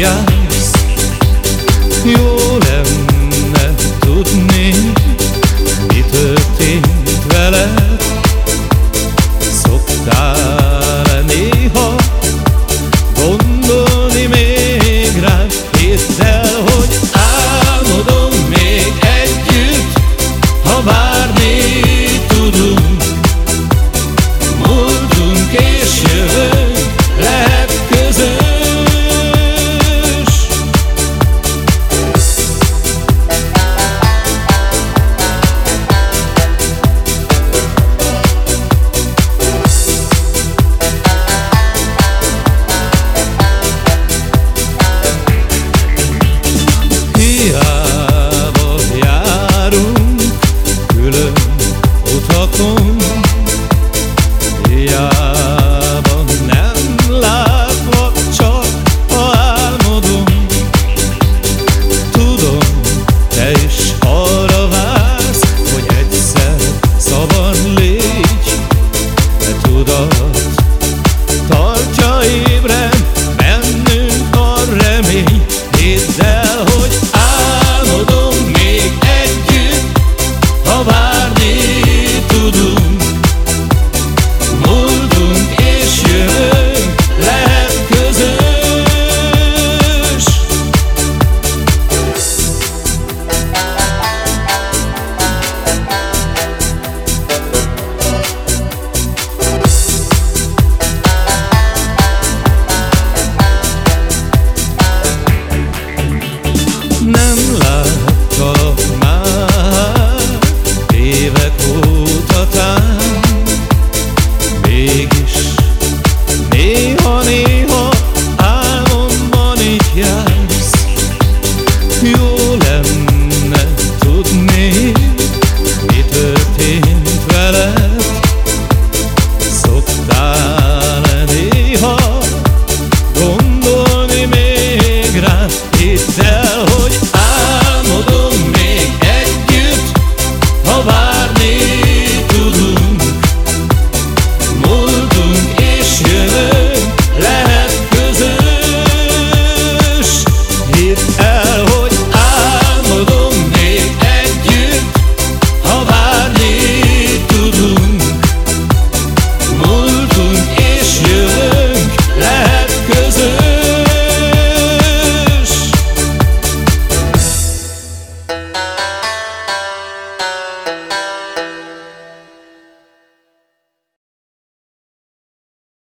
jársz. Jó lenne tudni Mi történt veled. Szoktál Valójában nem látva csak álmodom. Tudom, te is arra vársz, hogy egyszer szabad légy time.